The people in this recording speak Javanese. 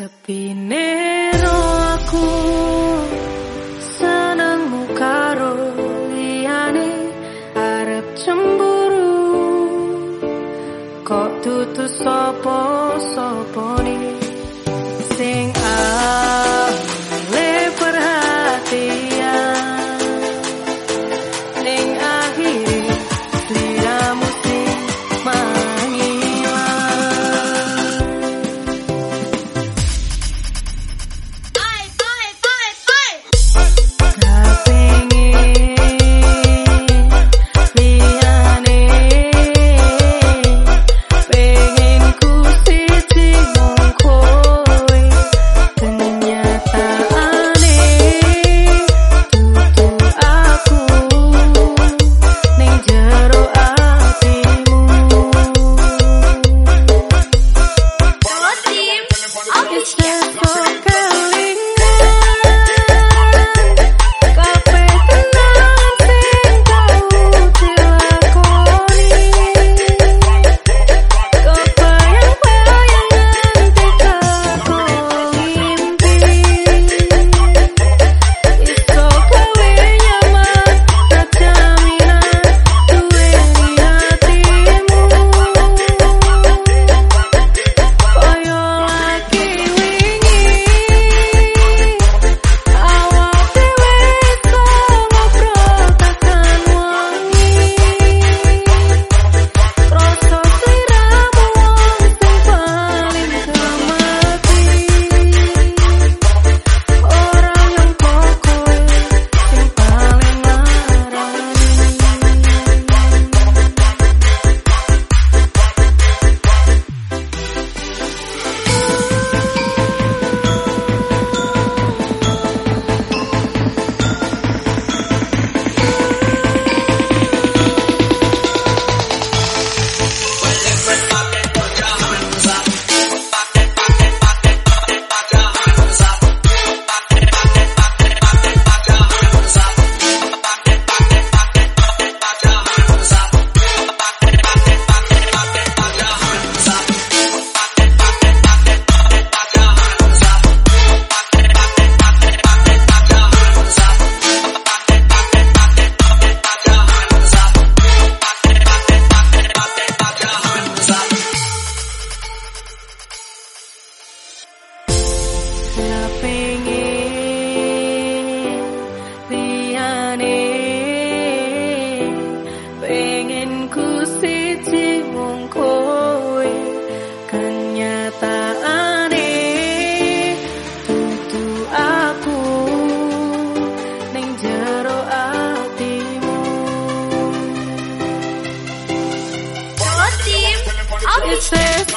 Sepine aku senangmu karo liyane arep cemburu. Kok tutus sapa upstairs.